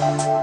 Bye.